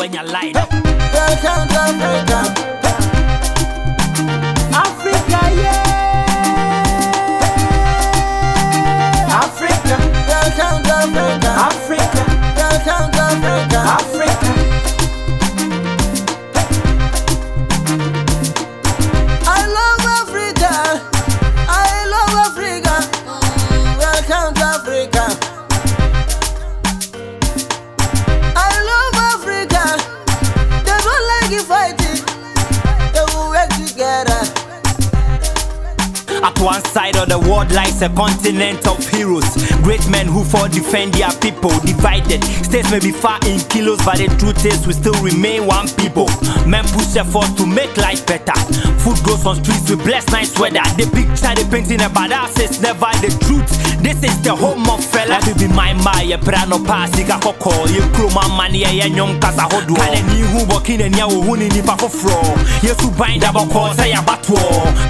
when you light up. Africa. Yeah. Africa, Africa. Africa, Africa. Africa. One side of the world lies a continent of heroes. Great men who fought defend their people. Divided states may be far in kilos, but the truth is we still remain one people. Men push effort to make life better. Food grows on streets with blessed nice weather. The picture they painting about us is never the truth. This is the home my my ye brano pasi ka koko. Ye kroma mani ye nyom kasa hodo. Kane ni hu bokin and ya hu ni nipa fofro. Yesu bind up a say abatwo.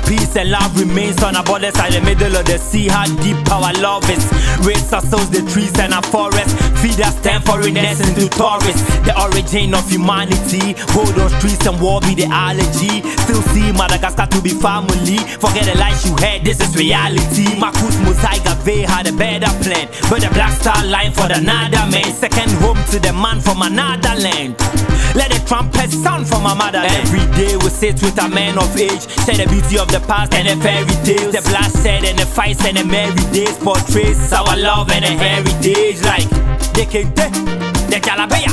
Peace and love remains on our borders at the middle of the sea. How deep our love is. Raise our souls, the trees and our forests. Feed us ten foreigners into tourists. The origin of humanity. Hold on streets and war be the allergy. Still see Madagascar to be family. Forget the lies you had, this is reality. Marcus Mosiah Garvey had a better plan. But the black star line for another man. Second home to the man from another land. Let the trumpet sound from our motherland. Every day we sit with a man of age. Share the beauty of the past and the fairy tales. The bloodshed and the fights and the merry days. Portrays our love and the heritage. Like the Kente, the Calabaya,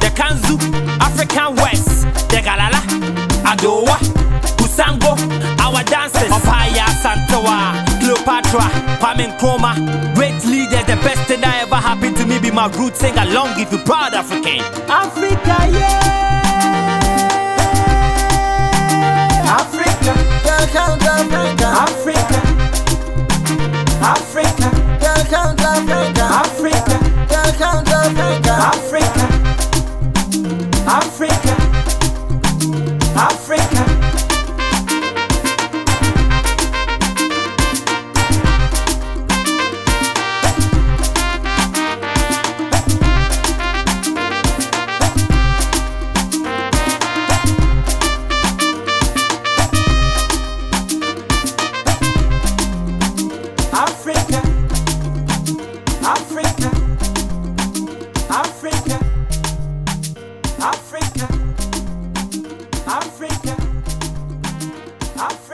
the Kanzu, African West, the Galala, Adowa, Usango, our dancers. Opaya, Santoa, Cleopatra, Kwame Nkrumah. Great leaders, the best thing that ever happened to me be my roots. Sing along if you proud African. Africa, yeah. Welcome to Africa. Africa, Africa, Africa, Africa, Africa, Africa.